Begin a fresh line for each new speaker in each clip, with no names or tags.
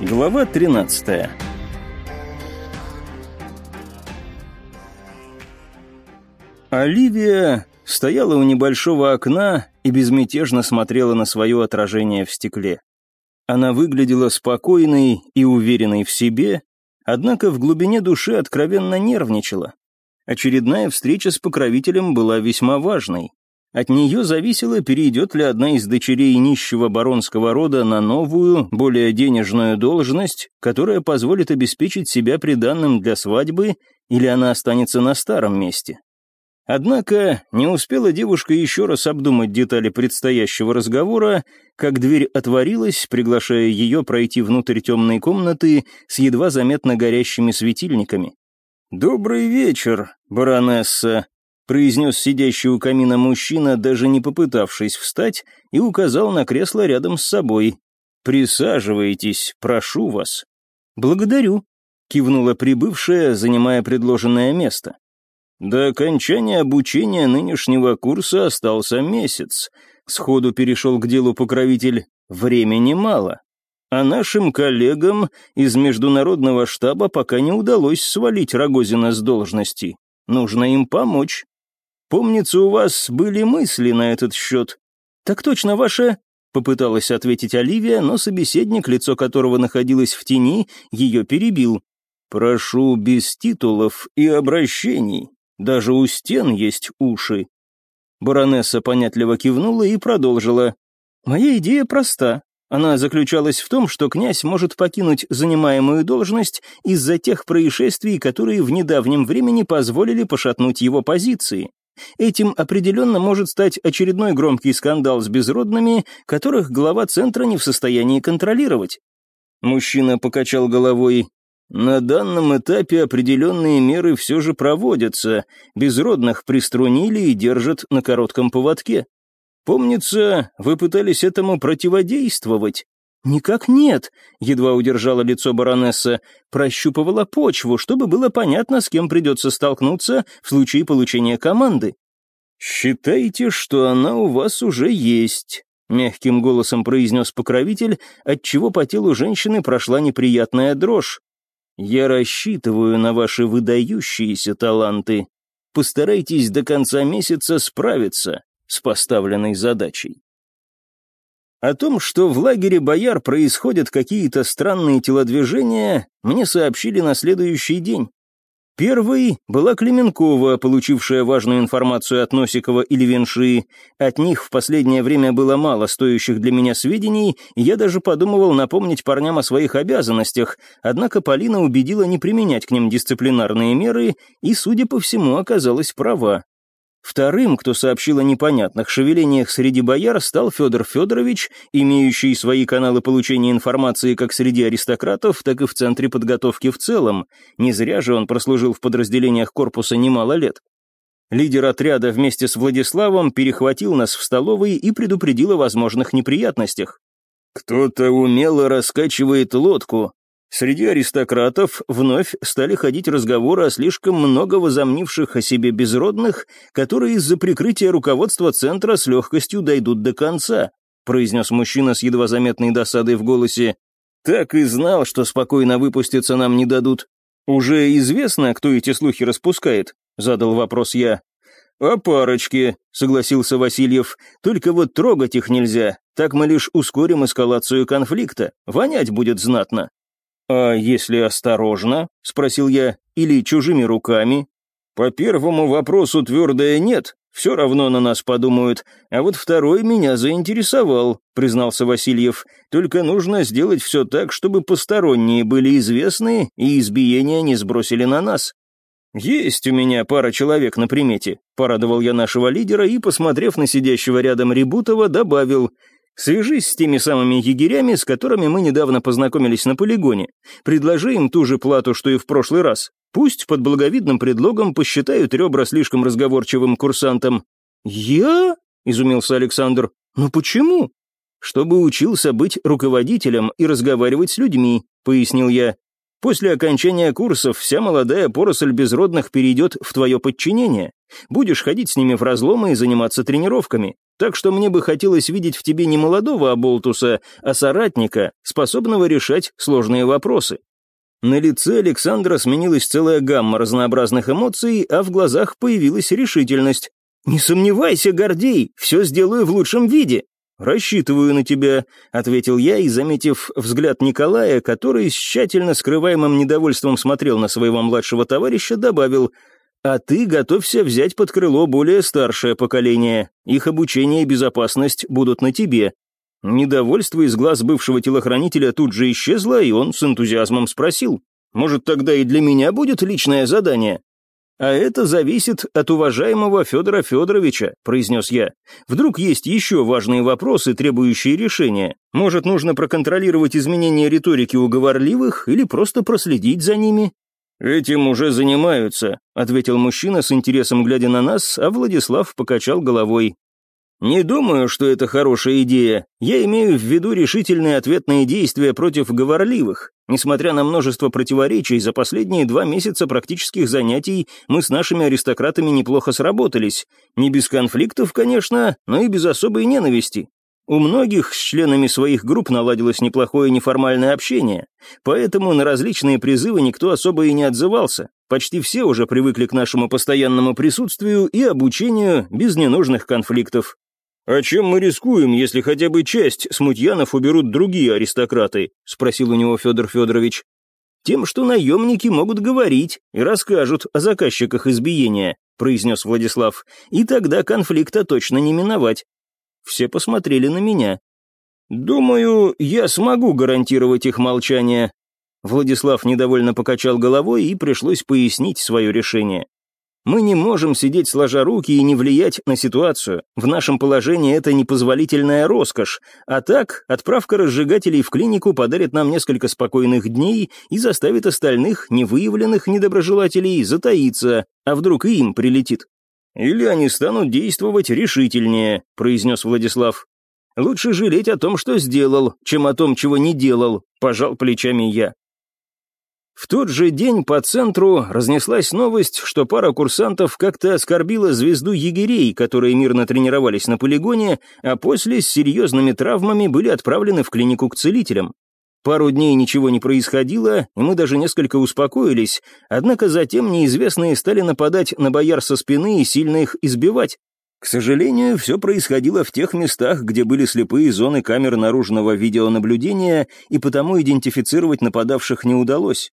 Глава 13 Оливия стояла у небольшого окна и безмятежно смотрела на свое отражение в стекле. Она выглядела спокойной и уверенной в себе, однако в глубине души откровенно нервничала. Очередная встреча с покровителем была весьма важной. От нее зависело, перейдет ли одна из дочерей нищего баронского рода на новую, более денежную должность, которая позволит обеспечить себя приданным для свадьбы, или она останется на старом месте. Однако не успела девушка еще раз обдумать детали предстоящего разговора, как дверь отворилась, приглашая ее пройти внутрь темной комнаты с едва заметно горящими светильниками. «Добрый вечер, баронесса», произнес сидящий у камина мужчина, даже не попытавшись встать, и указал на кресло рядом с собой. «Присаживайтесь, прошу вас». «Благодарю», — кивнула прибывшая, занимая предложенное место. До окончания обучения нынешнего курса остался месяц. Сходу перешел к делу покровитель. Времени мало. А нашим коллегам из международного штаба пока не удалось свалить Рогозина с должности. Нужно им помочь. Помнится, у вас были мысли на этот счет. Так точно, ваше...» Попыталась ответить Оливия, но собеседник, лицо которого находилось в тени, ее перебил. «Прошу без титулов и обращений. Даже у стен есть уши». Баронесса понятливо кивнула и продолжила. «Моя идея проста. Она заключалась в том, что князь может покинуть занимаемую должность из-за тех происшествий, которые в недавнем времени позволили пошатнуть его позиции. Этим определенно может стать очередной громкий скандал с безродными, которых глава центра не в состоянии контролировать. Мужчина покачал головой. На данном этапе определенные меры все же проводятся, безродных приструнили и держат на коротком поводке. Помнится, вы пытались этому противодействовать. «Никак нет», — едва удержала лицо баронесса, прощупывала почву, чтобы было понятно, с кем придется столкнуться в случае получения команды. «Считайте, что она у вас уже есть», — мягким голосом произнес покровитель, отчего по телу женщины прошла неприятная дрожь. «Я рассчитываю на ваши выдающиеся таланты. Постарайтесь до конца месяца справиться с поставленной задачей». О том, что в лагере бояр происходят какие-то странные телодвижения, мне сообщили на следующий день. Первой была Клеменкова, получившая важную информацию от Носикова или Венши. От них в последнее время было мало стоящих для меня сведений, и я даже подумывал напомнить парням о своих обязанностях, однако Полина убедила не применять к ним дисциплинарные меры и, судя по всему, оказалась права. Вторым, кто сообщил о непонятных шевелениях среди бояр, стал Федор Федорович, имеющий свои каналы получения информации как среди аристократов, так и в центре подготовки в целом. Не зря же он прослужил в подразделениях корпуса немало лет. Лидер отряда вместе с Владиславом перехватил нас в столовой и предупредил о возможных неприятностях. «Кто-то умело раскачивает лодку», Среди аристократов вновь стали ходить разговоры о слишком много возомнивших о себе безродных, которые из-за прикрытия руководства центра с легкостью дойдут до конца, произнес мужчина с едва заметной досадой в голосе. Так и знал, что спокойно выпуститься нам не дадут. Уже известно, кто эти слухи распускает, задал вопрос я. «О парочке», — согласился Васильев. «Только вот трогать их нельзя. Так мы лишь ускорим эскалацию конфликта. Вонять будет знатно». «А если осторожно?» — спросил я. «Или чужими руками?» «По первому вопросу твердое «нет», все равно на нас подумают, а вот второй меня заинтересовал», — признался Васильев. «Только нужно сделать все так, чтобы посторонние были известны и избиения не сбросили на нас». «Есть у меня пара человек на примете», — порадовал я нашего лидера и, посмотрев на сидящего рядом Рибутова, добавил — Свяжись с теми самыми егерями, с которыми мы недавно познакомились на полигоне. Предложи им ту же плату, что и в прошлый раз. Пусть под благовидным предлогом посчитают ребра слишком разговорчивым курсантом». «Я?» — изумился Александр. «Но почему?» «Чтобы учился быть руководителем и разговаривать с людьми», — пояснил я. «После окончания курсов вся молодая поросль безродных перейдет в твое подчинение. Будешь ходить с ними в разломы и заниматься тренировками. Так что мне бы хотелось видеть в тебе не молодого оболтуса, а соратника, способного решать сложные вопросы». На лице Александра сменилась целая гамма разнообразных эмоций, а в глазах появилась решительность. «Не сомневайся, Гордей, все сделаю в лучшем виде». «Рассчитываю на тебя», — ответил я и, заметив взгляд Николая, который с тщательно скрываемым недовольством смотрел на своего младшего товарища, добавил «А ты готовься взять под крыло более старшее поколение. Их обучение и безопасность будут на тебе». Недовольство из глаз бывшего телохранителя тут же исчезло, и он с энтузиазмом спросил «Может, тогда и для меня будет личное задание?» «А это зависит от уважаемого Федора Федоровича», — произнес я. «Вдруг есть еще важные вопросы, требующие решения? Может, нужно проконтролировать изменения риторики у говорливых или просто проследить за ними?» «Этим уже занимаются», — ответил мужчина с интересом глядя на нас, а Владислав покачал головой. «Не думаю, что это хорошая идея. Я имею в виду решительные ответные действия против говорливых. Несмотря на множество противоречий, за последние два месяца практических занятий мы с нашими аристократами неплохо сработались. Не без конфликтов, конечно, но и без особой ненависти. У многих с членами своих групп наладилось неплохое неформальное общение, поэтому на различные призывы никто особо и не отзывался. Почти все уже привыкли к нашему постоянному присутствию и обучению без ненужных конфликтов. «А чем мы рискуем, если хотя бы часть смутьянов уберут другие аристократы?» — спросил у него Федор Федорович. «Тем, что наемники могут говорить и расскажут о заказчиках избиения», — произнес Владислав, «и тогда конфликта точно не миновать». Все посмотрели на меня. «Думаю, я смогу гарантировать их молчание». Владислав недовольно покачал головой, и пришлось пояснить свое решение. Мы не можем сидеть сложа руки и не влиять на ситуацию. В нашем положении это непозволительная роскошь. А так, отправка разжигателей в клинику подарит нам несколько спокойных дней и заставит остальных, невыявленных недоброжелателей, затаиться. А вдруг и им прилетит? «Или они станут действовать решительнее», — произнес Владислав. «Лучше жалеть о том, что сделал, чем о том, чего не делал», — пожал плечами я. В тот же день по центру разнеслась новость, что пара курсантов как-то оскорбила звезду егерей, которые мирно тренировались на полигоне, а после с серьезными травмами были отправлены в клинику к целителям. Пару дней ничего не происходило, и мы даже несколько успокоились, однако затем неизвестные стали нападать на бояр со спины и сильно их избивать. К сожалению, все происходило в тех местах, где были слепые зоны камер наружного видеонаблюдения, и потому идентифицировать нападавших не удалось.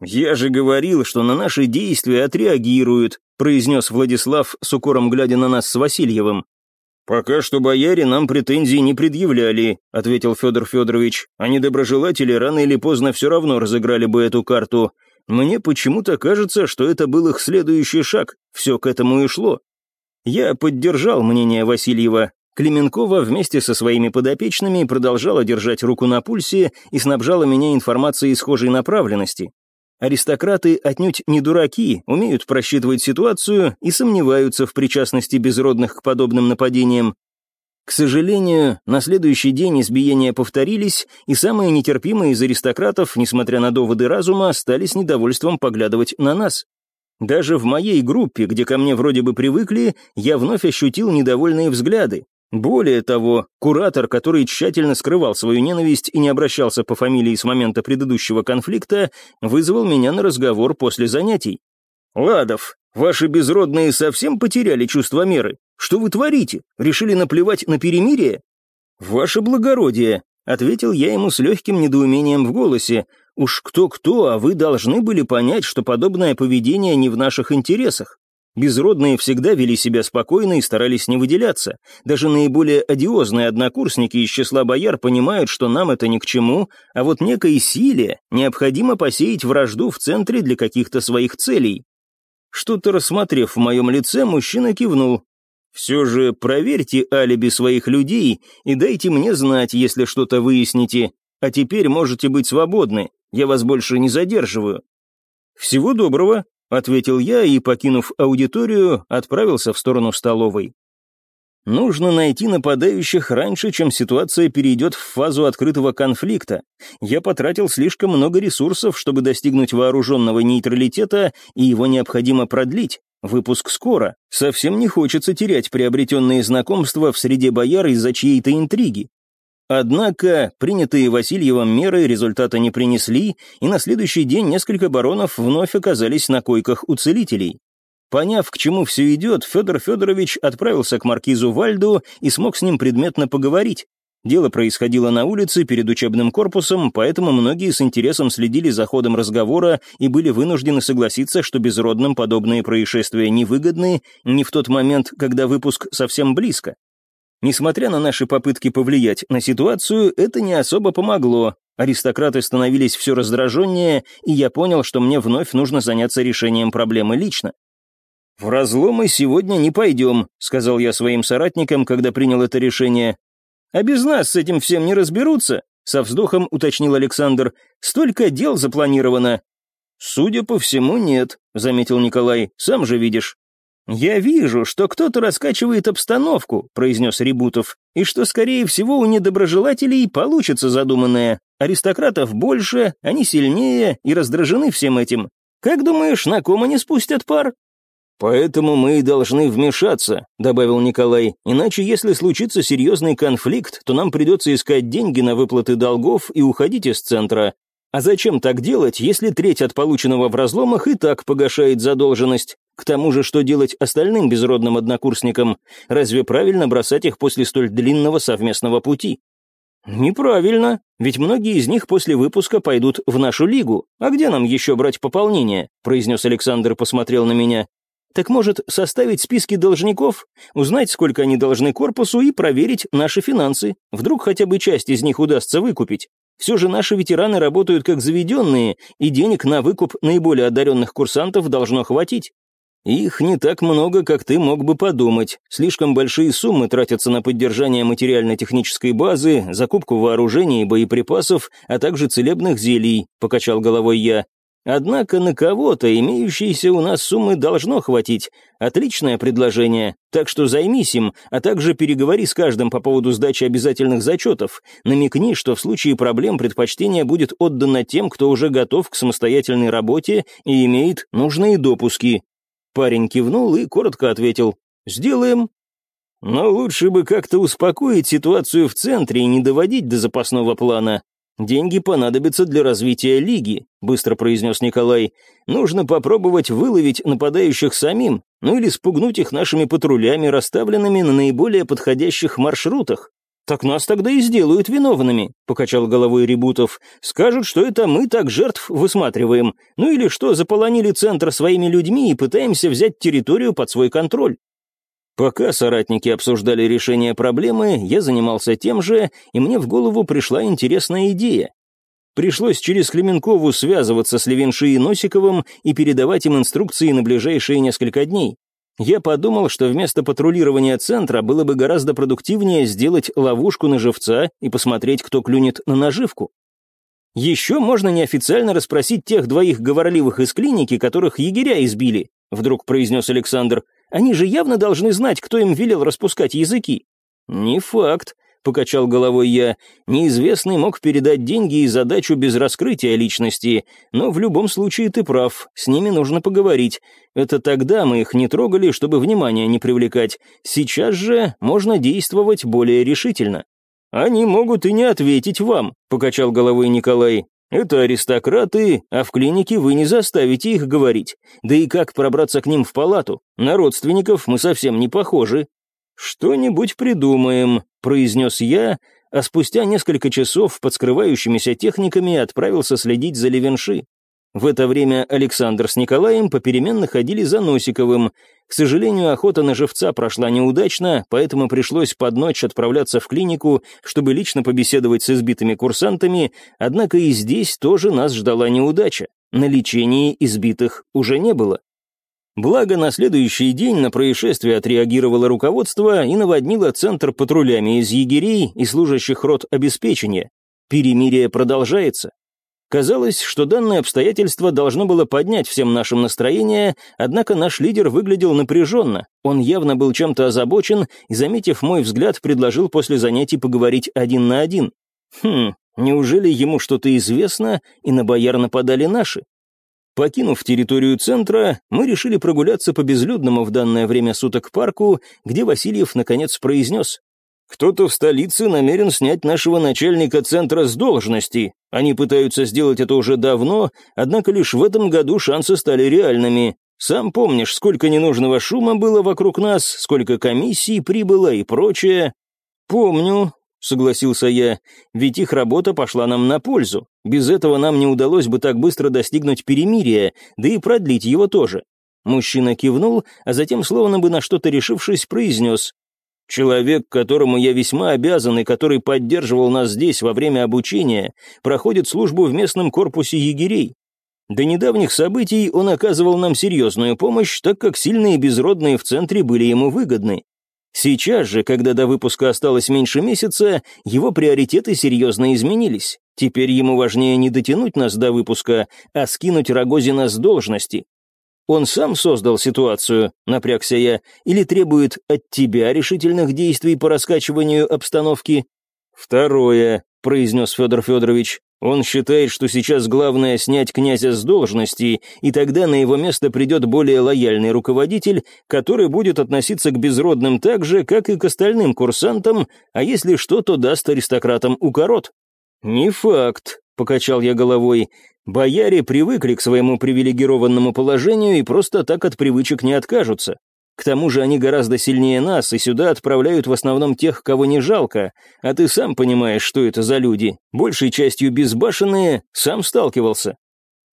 «Я же говорил, что на наши действия отреагируют», произнес Владислав с укором глядя на нас с Васильевым. «Пока что бояре нам претензий не предъявляли», — ответил Федор Федорович. «А недоброжелатели рано или поздно все равно разыграли бы эту карту. Мне почему-то кажется, что это был их следующий шаг, все к этому и шло». Я поддержал мнение Васильева. Клименкова вместе со своими подопечными продолжала держать руку на пульсе и снабжала меня информацией схожей направленности. Аристократы отнюдь не дураки, умеют просчитывать ситуацию и сомневаются в причастности безродных к подобным нападениям. К сожалению, на следующий день избиения повторились, и самые нетерпимые из аристократов, несмотря на доводы разума, стали с недовольством поглядывать на нас. Даже в моей группе, где ко мне вроде бы привыкли, я вновь ощутил недовольные взгляды. Более того, куратор, который тщательно скрывал свою ненависть и не обращался по фамилии с момента предыдущего конфликта, вызвал меня на разговор после занятий. «Ладов, ваши безродные совсем потеряли чувство меры? Что вы творите? Решили наплевать на перемирие?» «Ваше благородие», — ответил я ему с легким недоумением в голосе, «уж кто-кто, а вы должны были понять, что подобное поведение не в наших интересах. Безродные всегда вели себя спокойно и старались не выделяться. Даже наиболее одиозные однокурсники из числа бояр понимают, что нам это ни к чему, а вот некой силе необходимо посеять вражду в центре для каких-то своих целей. Что-то рассмотрев в моем лице, мужчина кивнул. «Все же проверьте алиби своих людей и дайте мне знать, если что-то выясните. А теперь можете быть свободны, я вас больше не задерживаю». «Всего доброго», — ответил я и, покинув аудиторию, отправился в сторону столовой. Нужно найти нападающих раньше, чем ситуация перейдет в фазу открытого конфликта. Я потратил слишком много ресурсов, чтобы достигнуть вооруженного нейтралитета, и его необходимо продлить. Выпуск скоро. Совсем не хочется терять приобретенные знакомства в среде бояр из-за чьей-то интриги. Однако принятые Васильевым меры результата не принесли, и на следующий день несколько баронов вновь оказались на койках у целителей. Поняв, к чему все идет, Федор Федорович отправился к маркизу Вальду и смог с ним предметно поговорить. Дело происходило на улице перед учебным корпусом, поэтому многие с интересом следили за ходом разговора и были вынуждены согласиться, что безродным подобные происшествия невыгодны не в тот момент, когда выпуск совсем близко. Несмотря на наши попытки повлиять на ситуацию, это не особо помогло. Аристократы становились все раздраженнее, и я понял, что мне вновь нужно заняться решением проблемы лично. «В разломы сегодня не пойдем», — сказал я своим соратникам, когда принял это решение. «А без нас с этим всем не разберутся», — со вздохом уточнил Александр. «Столько дел запланировано». «Судя по всему, нет», — заметил Николай. «Сам же видишь». «Я вижу, что кто-то раскачивает обстановку», — произнес Рибутов, «и что, скорее всего, у недоброжелателей получится задуманное. Аристократов больше, они сильнее и раздражены всем этим. Как думаешь, на ком они спустят пар?» «Поэтому мы и должны вмешаться», — добавил Николай. «Иначе, если случится серьезный конфликт, то нам придется искать деньги на выплаты долгов и уходить из центра. А зачем так делать, если треть от полученного в разломах и так погашает задолженность? К тому же, что делать остальным безродным однокурсникам? Разве правильно бросать их после столь длинного совместного пути? «Неправильно, ведь многие из них после выпуска пойдут в нашу лигу. А где нам еще брать пополнение?» произнес Александр посмотрел на меня. Так может, составить списки должников, узнать, сколько они должны корпусу и проверить наши финансы. Вдруг хотя бы часть из них удастся выкупить. Все же наши ветераны работают как заведенные, и денег на выкуп наиболее одаренных курсантов должно хватить. Их не так много, как ты мог бы подумать. Слишком большие суммы тратятся на поддержание материально-технической базы, закупку вооружений и боеприпасов, а также целебных зелий, покачал головой я. Однако на кого-то имеющиеся у нас суммы должно хватить. Отличное предложение, так что займись им, а также переговори с каждым по поводу сдачи обязательных зачетов. Намекни, что в случае проблем предпочтение будет отдано тем, кто уже готов к самостоятельной работе и имеет нужные допуски. Парень кивнул и коротко ответил «Сделаем». Но лучше бы как-то успокоить ситуацию в центре и не доводить до запасного плана. «Деньги понадобятся для развития лиги», — быстро произнес Николай. «Нужно попробовать выловить нападающих самим, ну или спугнуть их нашими патрулями, расставленными на наиболее подходящих маршрутах». «Так нас тогда и сделают виновными», — покачал головой Рибутов. «Скажут, что это мы так жертв высматриваем. Ну или что, заполонили центр своими людьми и пытаемся взять территорию под свой контроль. Пока соратники обсуждали решение проблемы, я занимался тем же, и мне в голову пришла интересная идея. Пришлось через Клеменкову связываться с Левинши и Носиковым и передавать им инструкции на ближайшие несколько дней. Я подумал, что вместо патрулирования центра было бы гораздо продуктивнее сделать ловушку на живца и посмотреть, кто клюнет на наживку. Еще можно неофициально расспросить тех двоих говорливых из клиники, которых егеря избили, вдруг произнес Александр. Они же явно должны знать, кто им велел распускать языки». «Не факт», — покачал головой я. «Неизвестный мог передать деньги и задачу без раскрытия личности, но в любом случае ты прав, с ними нужно поговорить. Это тогда мы их не трогали, чтобы внимания не привлекать. Сейчас же можно действовать более решительно». «Они могут и не ответить вам», — покачал головой Николай. Это аристократы, а в клинике вы не заставите их говорить. Да и как пробраться к ним в палату? На родственников мы совсем не похожи. Что-нибудь придумаем, произнес я, а спустя несколько часов под скрывающимися техниками отправился следить за Левенши. В это время Александр с Николаем попеременно ходили за Носиковым. К сожалению, охота на живца прошла неудачно, поэтому пришлось под ночь отправляться в клинику, чтобы лично побеседовать с избитыми курсантами, однако и здесь тоже нас ждала неудача. На лечении избитых уже не было. Благо, на следующий день на происшествие отреагировало руководство и наводнило центр патрулями из егерей и служащих рот обеспечения. Перемирие продолжается. Казалось, что данное обстоятельство должно было поднять всем нашим настроение, однако наш лидер выглядел напряженно. Он явно был чем-то озабочен и, заметив мой взгляд, предложил после занятий поговорить один на один. Хм, неужели ему что-то известно, и на бояр нападали наши? Покинув территорию центра, мы решили прогуляться по безлюдному в данное время суток парку, где Васильев наконец произнес кто-то в столице намерен снять нашего начальника центра с должности. Они пытаются сделать это уже давно, однако лишь в этом году шансы стали реальными. Сам помнишь, сколько ненужного шума было вокруг нас, сколько комиссий прибыло и прочее. Помню, согласился я, ведь их работа пошла нам на пользу. Без этого нам не удалось бы так быстро достигнуть перемирия, да и продлить его тоже. Мужчина кивнул, а затем, словно бы на что-то решившись, произнес Человек, которому я весьма обязан и который поддерживал нас здесь во время обучения, проходит службу в местном корпусе егерей. До недавних событий он оказывал нам серьезную помощь, так как сильные безродные в центре были ему выгодны. Сейчас же, когда до выпуска осталось меньше месяца, его приоритеты серьезно изменились. Теперь ему важнее не дотянуть нас до выпуска, а скинуть Рогозина с должности. Он сам создал ситуацию, напрягся я, или требует от тебя решительных действий по раскачиванию обстановки? Второе, произнес Федор Федорович. Он считает, что сейчас главное снять князя с должности, и тогда на его место придет более лояльный руководитель, который будет относиться к безродным так же, как и к остальным курсантам, а если что, то даст аристократам укорот. «Не факт», — покачал я головой. Бояре привыкли к своему привилегированному положению и просто так от привычек не откажутся. К тому же они гораздо сильнее нас, и сюда отправляют в основном тех, кого не жалко. А ты сам понимаешь, что это за люди. Большей частью безбашенные, сам сталкивался.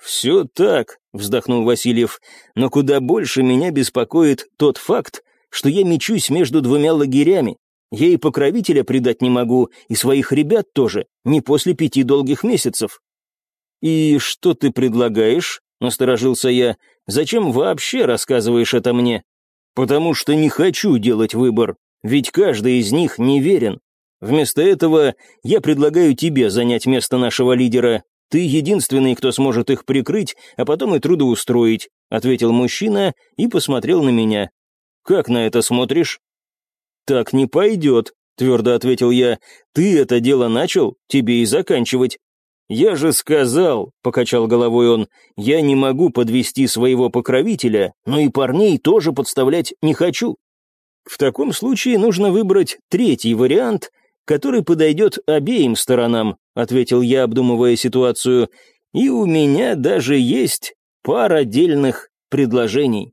«Все так», — вздохнул Васильев, «но куда больше меня беспокоит тот факт, что я мечусь между двумя лагерями. Я и покровителя предать не могу, и своих ребят тоже, не после пяти долгих месяцев. «И что ты предлагаешь?» — насторожился я. «Зачем вообще рассказываешь это мне?» «Потому что не хочу делать выбор, ведь каждый из них неверен. Вместо этого я предлагаю тебе занять место нашего лидера. Ты единственный, кто сможет их прикрыть, а потом и трудоустроить», — ответил мужчина и посмотрел на меня. «Как на это смотришь?» «Так не пойдет», — твердо ответил я. «Ты это дело начал, тебе и заканчивать. «Я же сказал», — покачал головой он, — «я не могу подвести своего покровителя, но и парней тоже подставлять не хочу». В таком случае нужно выбрать третий вариант, который подойдет обеим сторонам, ответил я, обдумывая ситуацию, и у меня даже есть пара отдельных предложений.